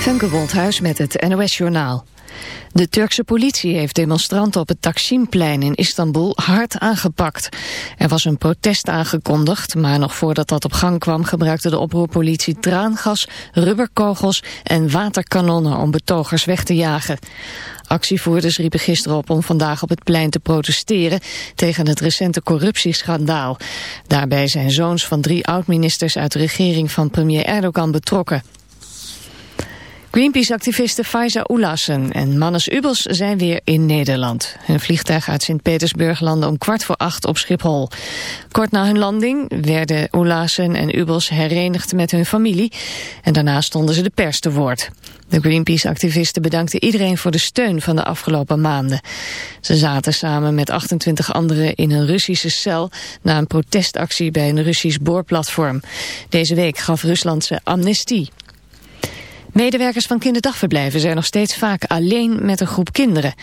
Femke met het NOS Journaal. De Turkse politie heeft demonstranten op het Taksimplein in Istanbul hard aangepakt. Er was een protest aangekondigd, maar nog voordat dat op gang kwam gebruikte de oproerpolitie traangas, rubberkogels en waterkanonnen om betogers weg te jagen. Actievoerders riepen gisteren op om vandaag op het plein te protesteren tegen het recente corruptieschandaal. Daarbij zijn zoons van drie oud-ministers uit de regering van premier Erdogan betrokken. Greenpeace-activisten Faiza Oelassen en Mannes Ubels zijn weer in Nederland. Hun vliegtuig uit Sint-Petersburg landde om kwart voor acht op Schiphol. Kort na hun landing werden Oelassen en Ubels herenigd met hun familie. En daarna stonden ze de pers te woord. De Greenpeace-activisten bedankten iedereen voor de steun van de afgelopen maanden. Ze zaten samen met 28 anderen in een Russische cel... na een protestactie bij een Russisch boorplatform. Deze week gaf Rusland ze amnestie. Medewerkers van kinderdagverblijven zijn nog steeds vaak alleen met een groep kinderen.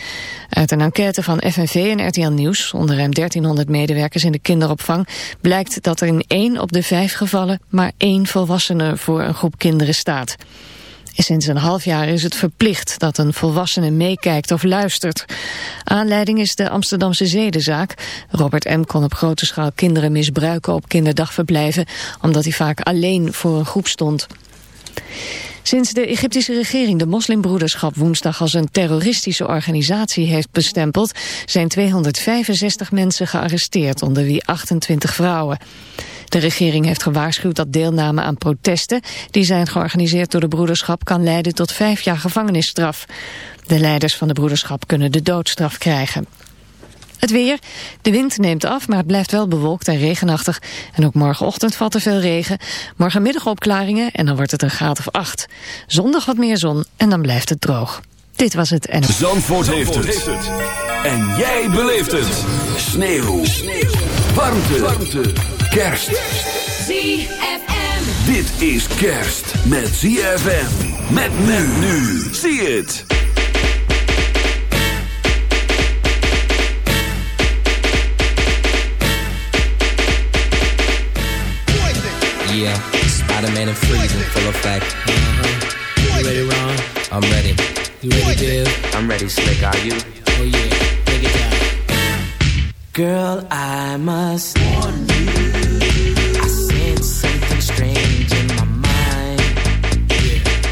Uit een enquête van FNV en RTL Nieuws, onder ruim 1300 medewerkers in de kinderopvang, blijkt dat er in één op de vijf gevallen maar één volwassene voor een groep kinderen staat. Sinds een half jaar is het verplicht dat een volwassene meekijkt of luistert. Aanleiding is de Amsterdamse zedenzaak. Robert M. kon op grote schaal kinderen misbruiken op kinderdagverblijven... omdat hij vaak alleen voor een groep stond. Sinds de Egyptische regering de moslimbroederschap woensdag als een terroristische organisatie heeft bestempeld, zijn 265 mensen gearresteerd, onder wie 28 vrouwen. De regering heeft gewaarschuwd dat deelname aan protesten, die zijn georganiseerd door de broederschap, kan leiden tot vijf jaar gevangenisstraf. De leiders van de broederschap kunnen de doodstraf krijgen. Het weer. De wind neemt af, maar het blijft wel bewolkt en regenachtig. En ook morgenochtend valt er veel regen. Morgenmiddag opklaringen en dan wordt het een graad of acht. Zondag wat meer zon en dan blijft het droog. Dit was het en... Zandvoort, heeft, het. En jij beleeft het. Sneeuw. Sneeuw. Warmte. Warmte. Kerst. ZFM. Dit is kerst met ZFM. Met men nu. Zie het. Yeah, Spider-Man and freezing, full effect. Uh-huh. You ready, Ron? I'm ready. You ready, Dave? I'm ready, Slick. Are you? Oh yeah, take it down. Girl, I must warn you. I sense something strange in my mind.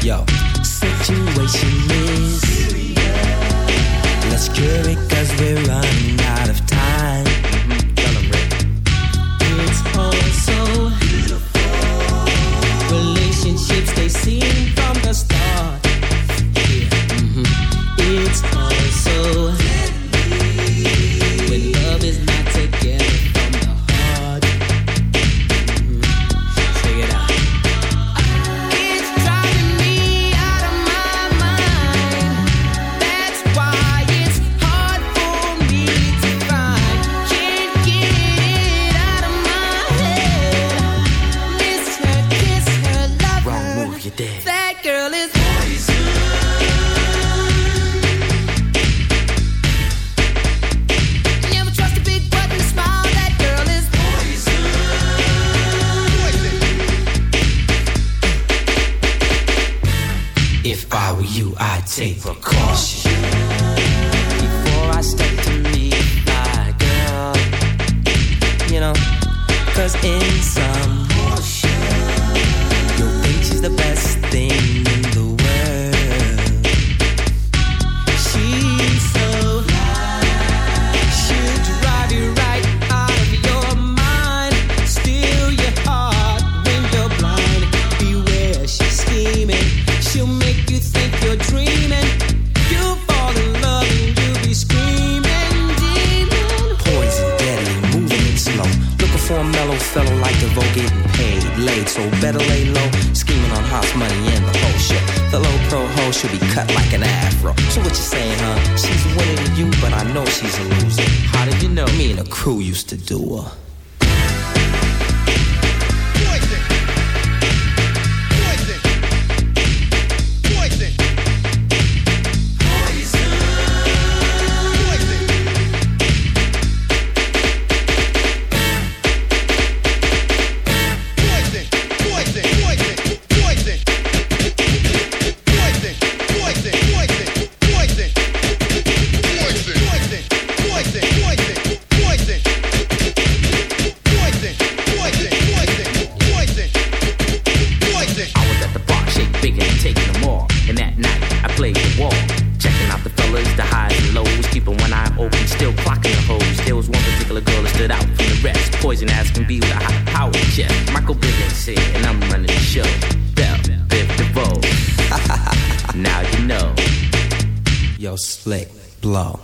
Yo, situation is serious. Let's cure it cause we're running out of time. Mm-hmm. Tell 'em, Rick. It's all so tape recorder. Used to do her. I'm running the show. Bell, Biff DeVoe. now you know. Yo, slick, blow.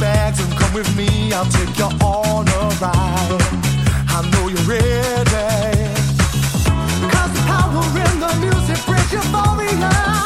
bags and come with me. I'll take you on a ride. I know you're ready. Cause the power in the music brings euphoria.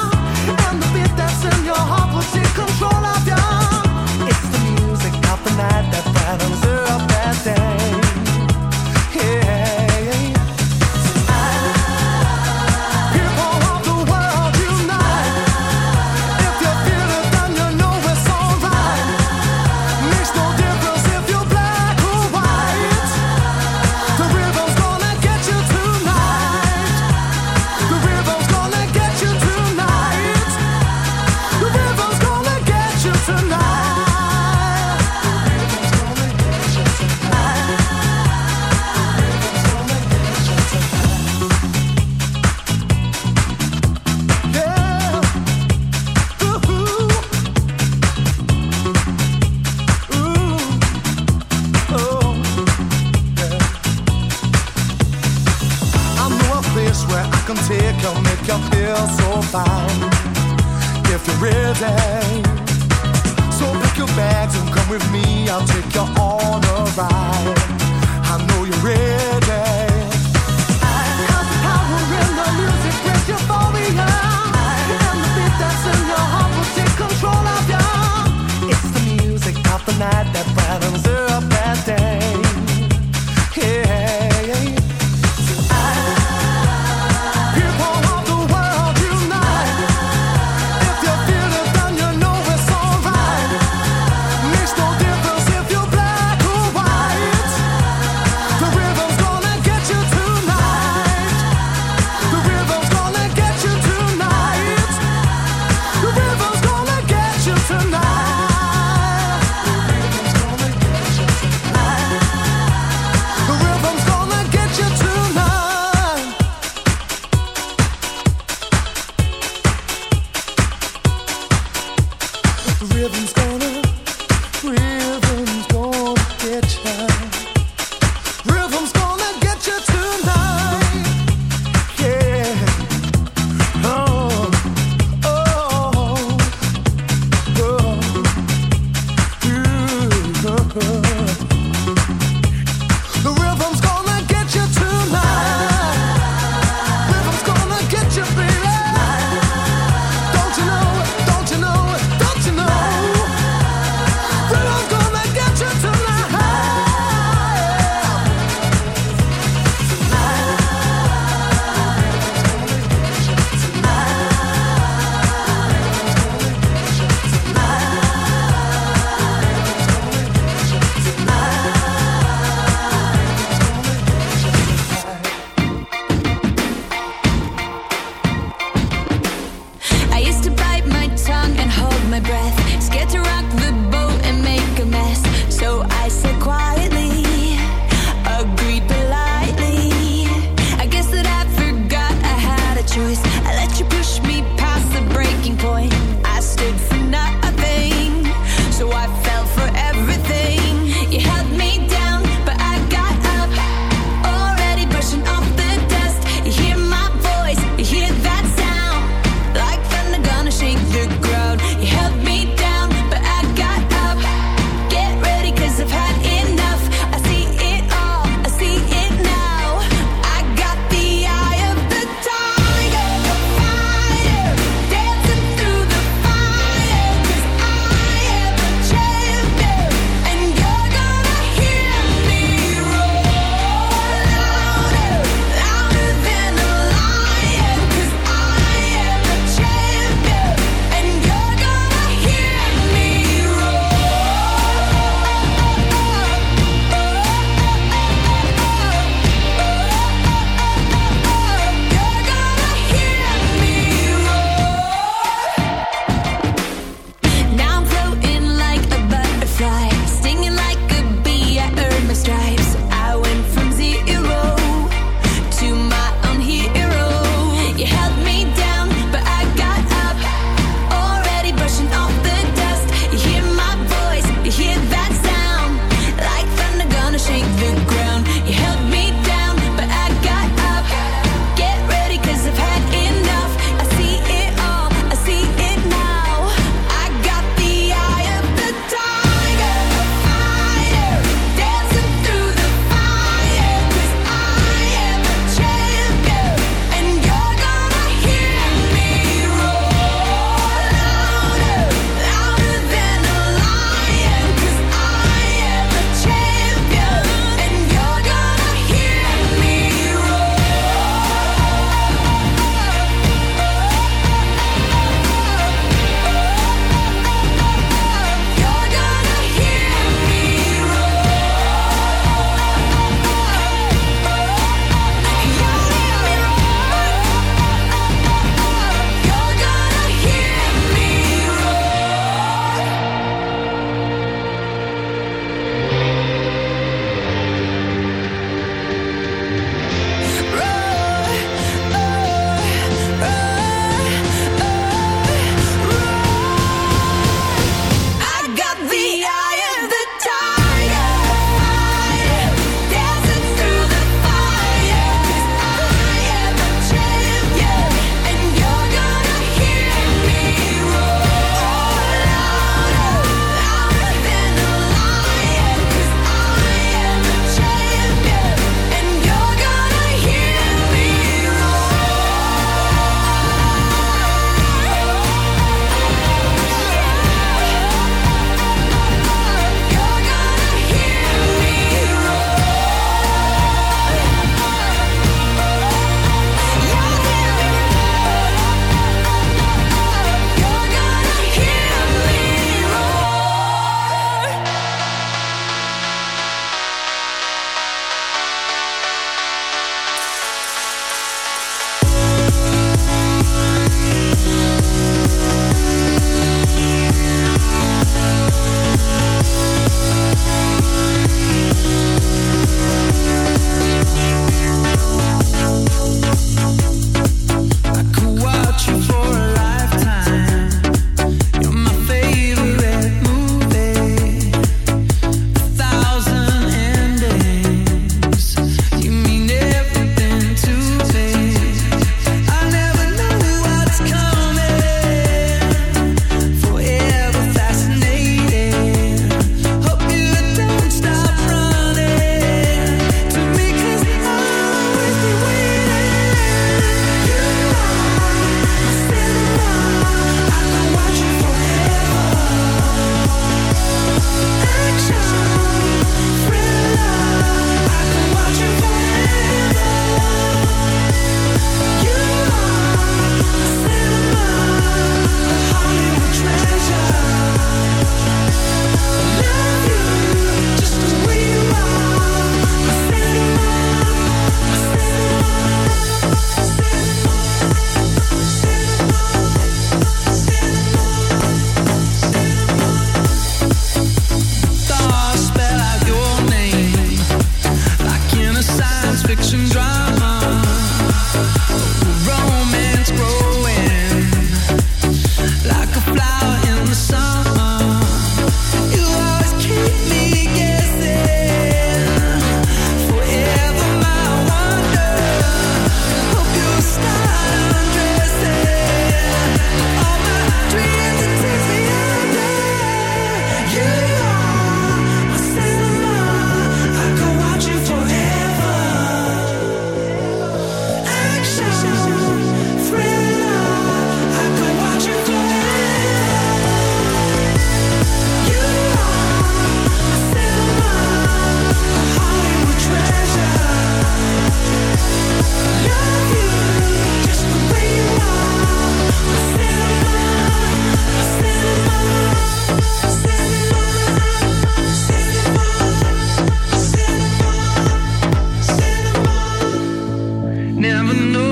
Never know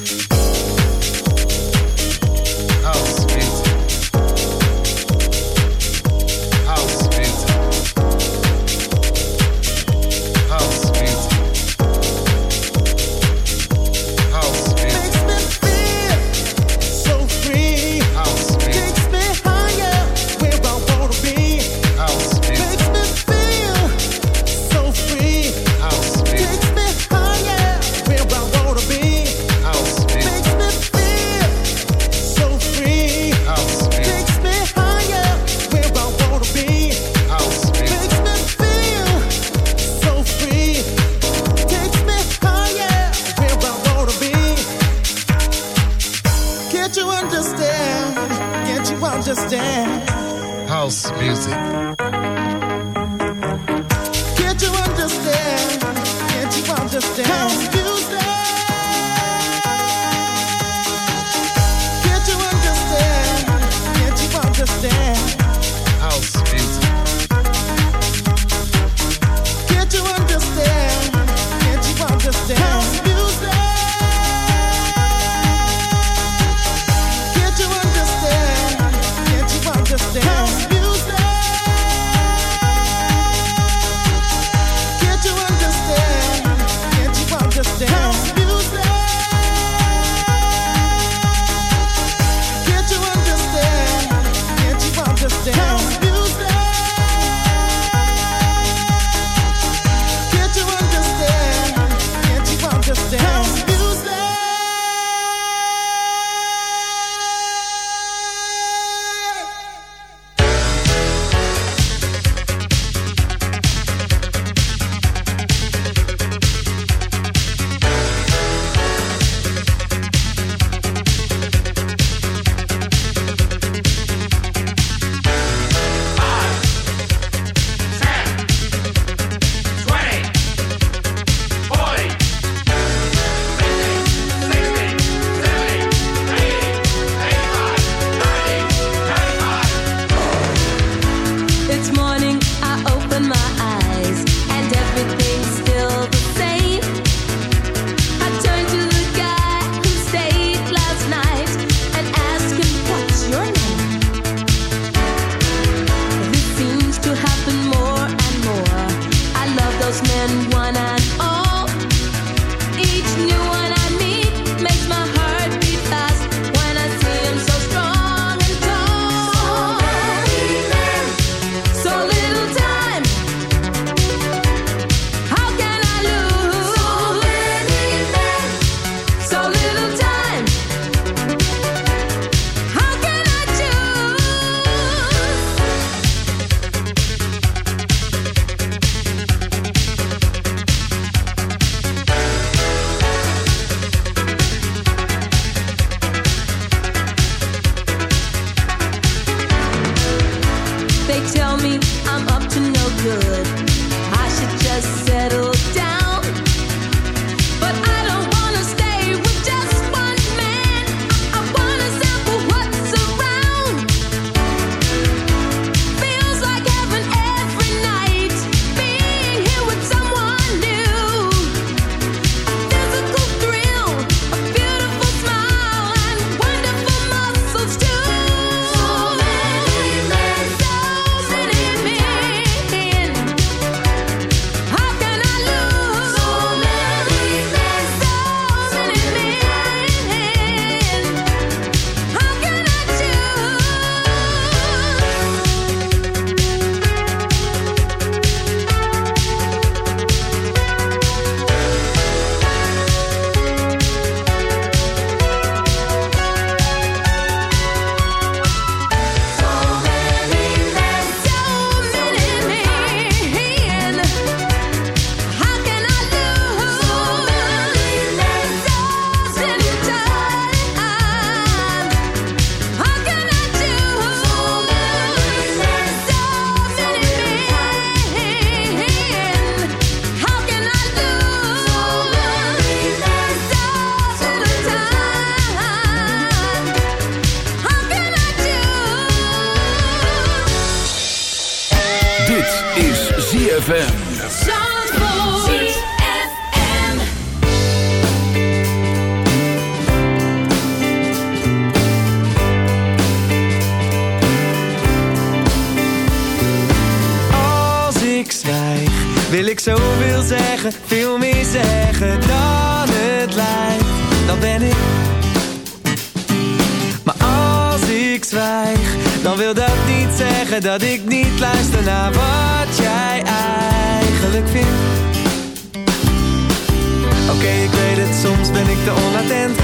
And.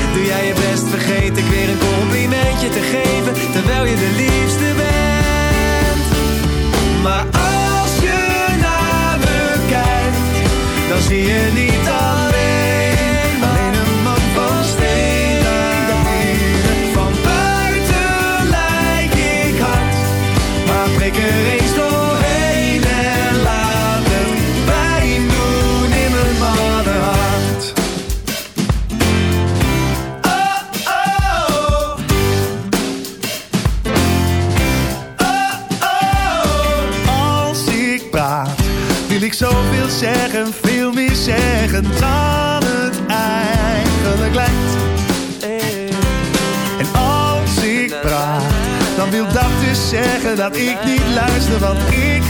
Ik niet luister, want ik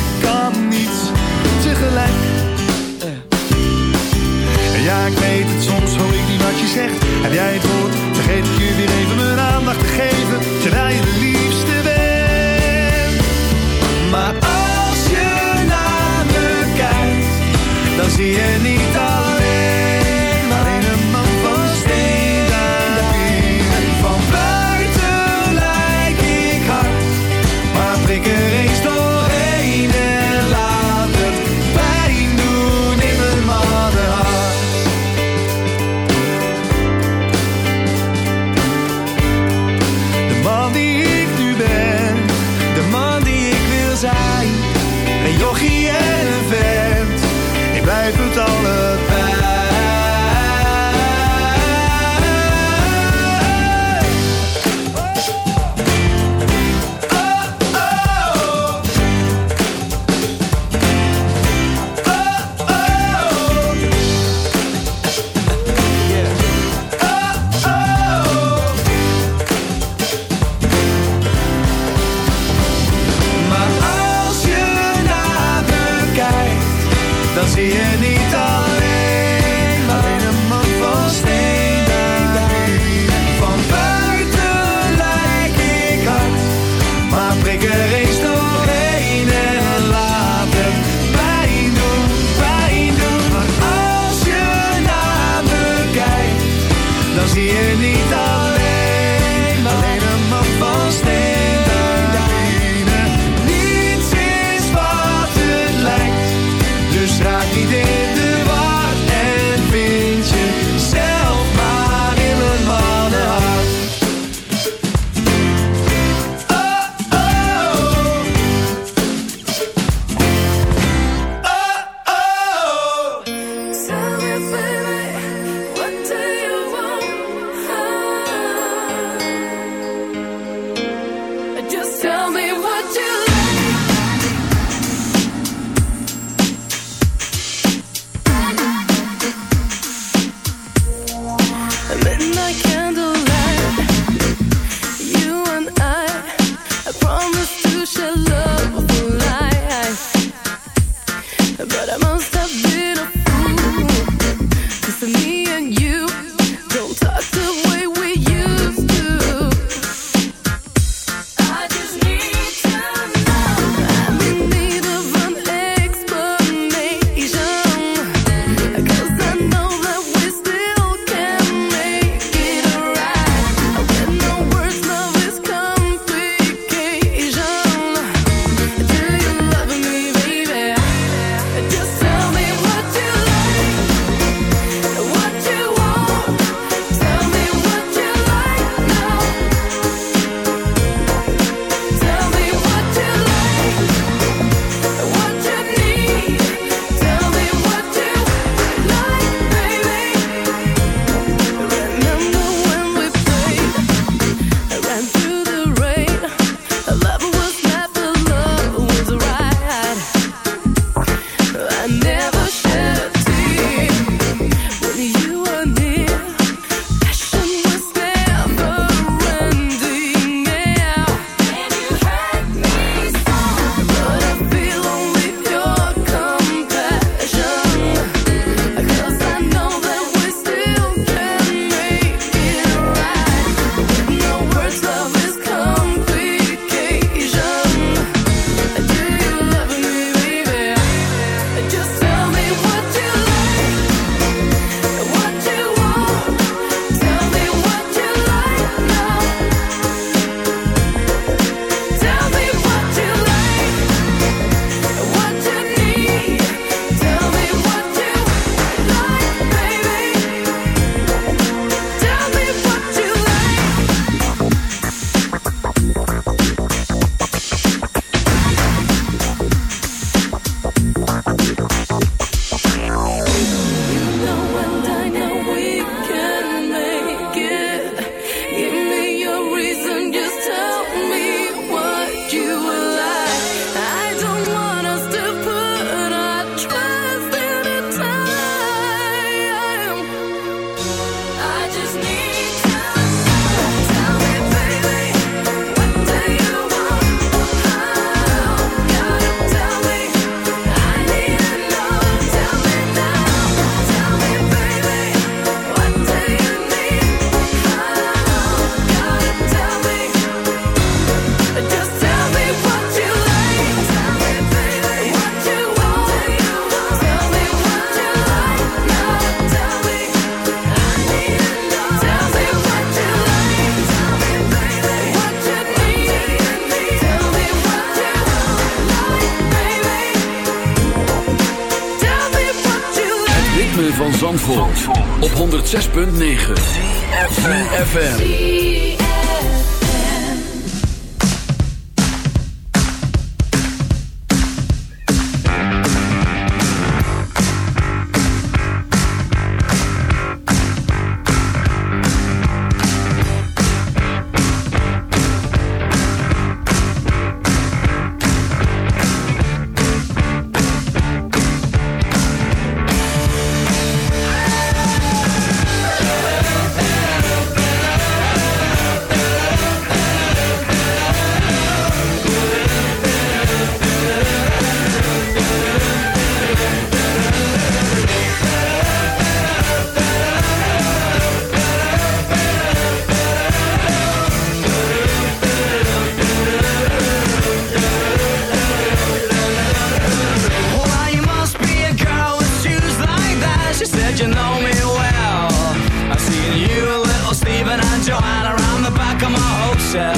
Joanna around the back of my hotel.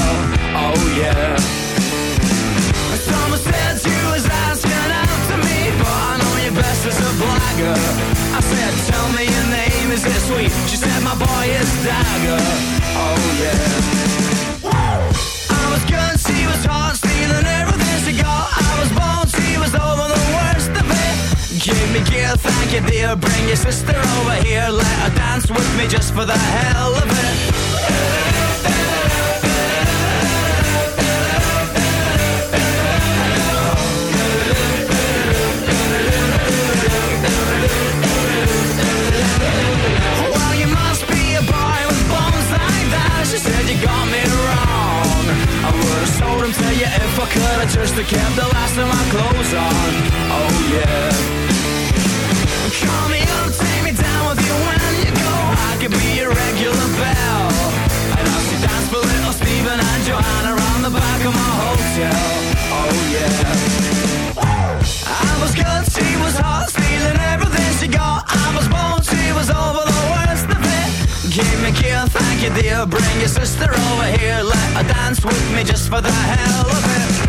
Oh yeah. Someone said you was asking out to me, but I know you best as a blagger. I said, tell me your name, is it sweet? She said, my boy is Dagger. Oh yeah. I was good, she was hot, stealing everything she got. I was born, she was over the worst of it. Give me gear, thank you dear. Bring your sister over here, let her dance with me just for the hell of it. You if I could. I just have kept the last of my clothes on. Oh yeah. Call me up, take me down with you when you go. I could be your regular belle. And I'll see dance for little Stephen and Joanna around the back of my hotel. Oh yeah. I was good, she was hot, stealing everything she got. I was born, she was over the worst of it. Give me a kill, thank you dear. Bring your sister over here, let her dance with me just for the hell of it.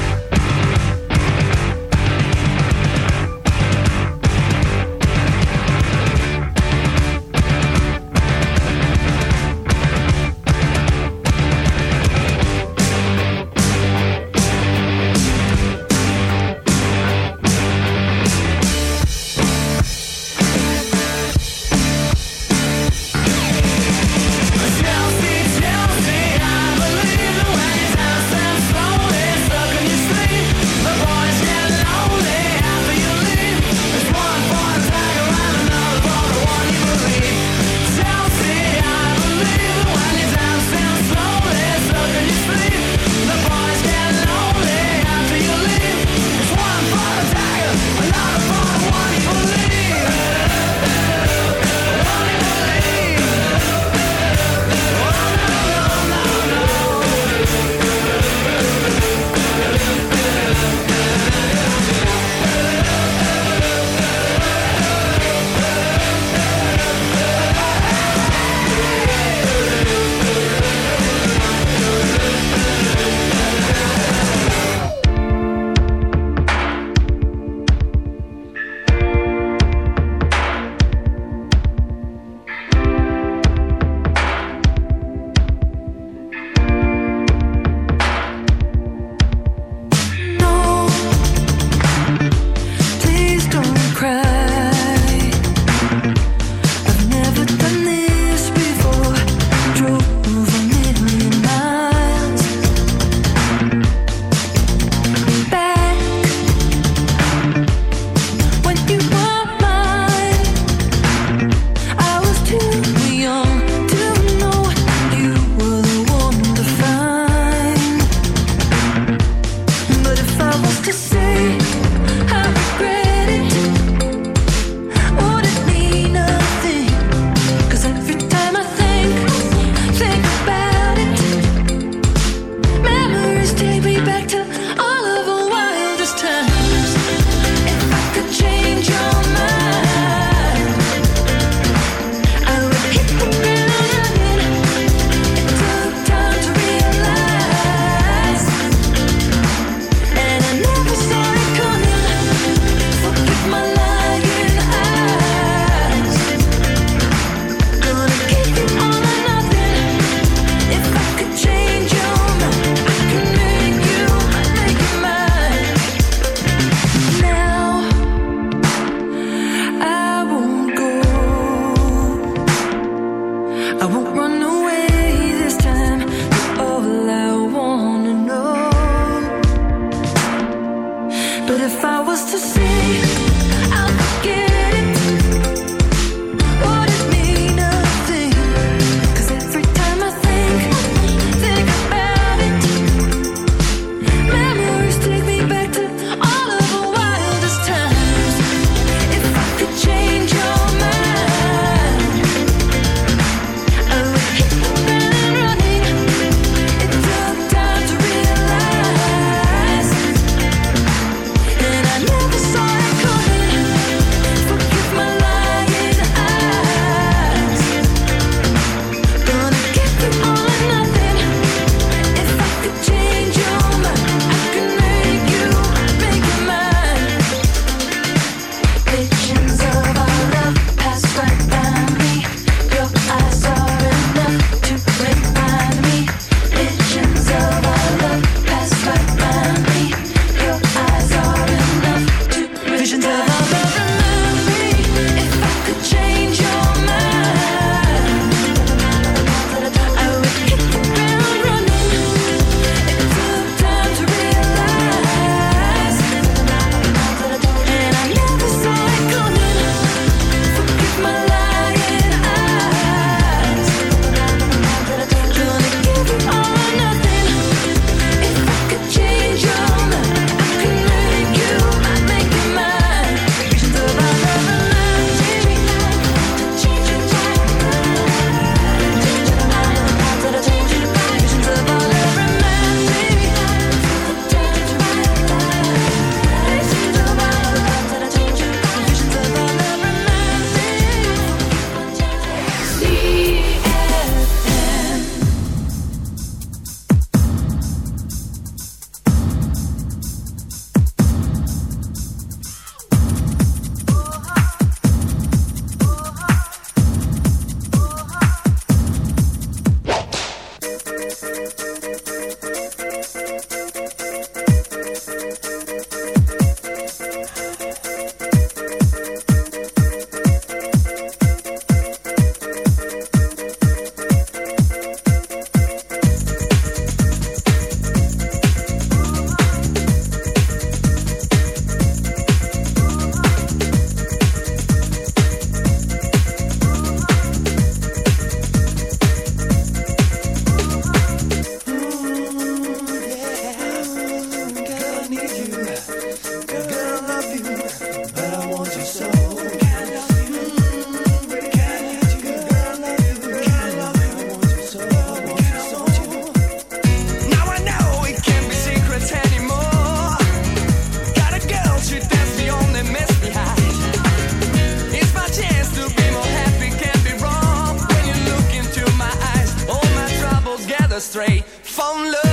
Straight from love.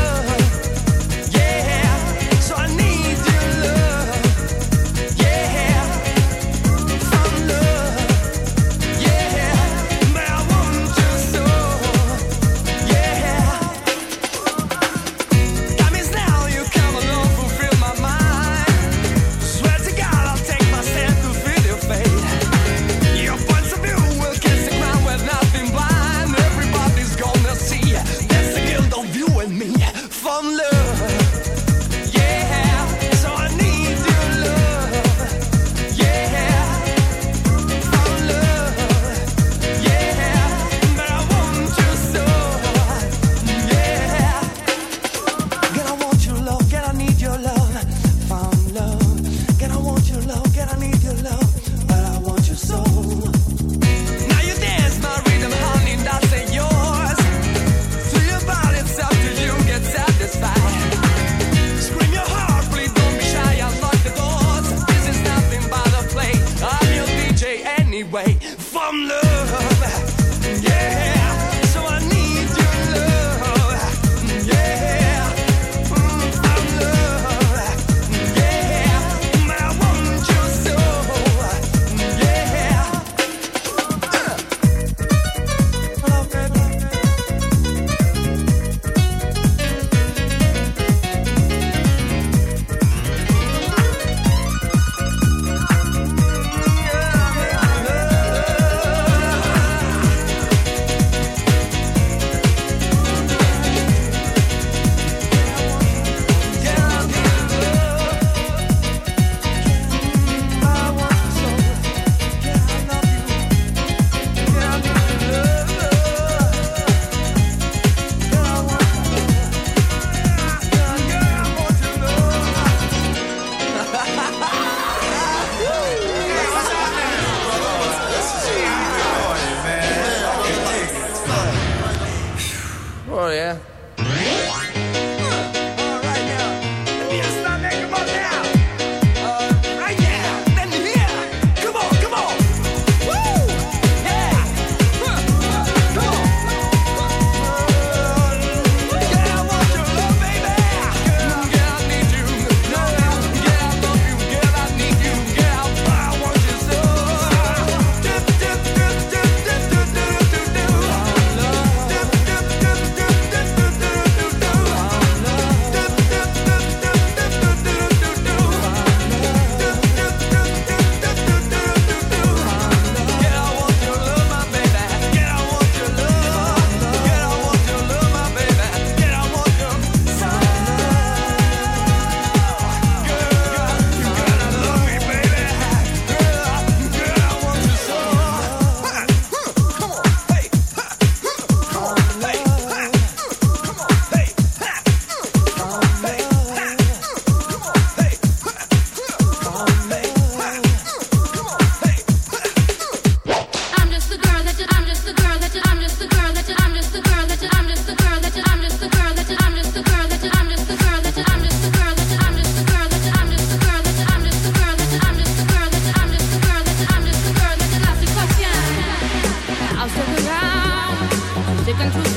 Sick and.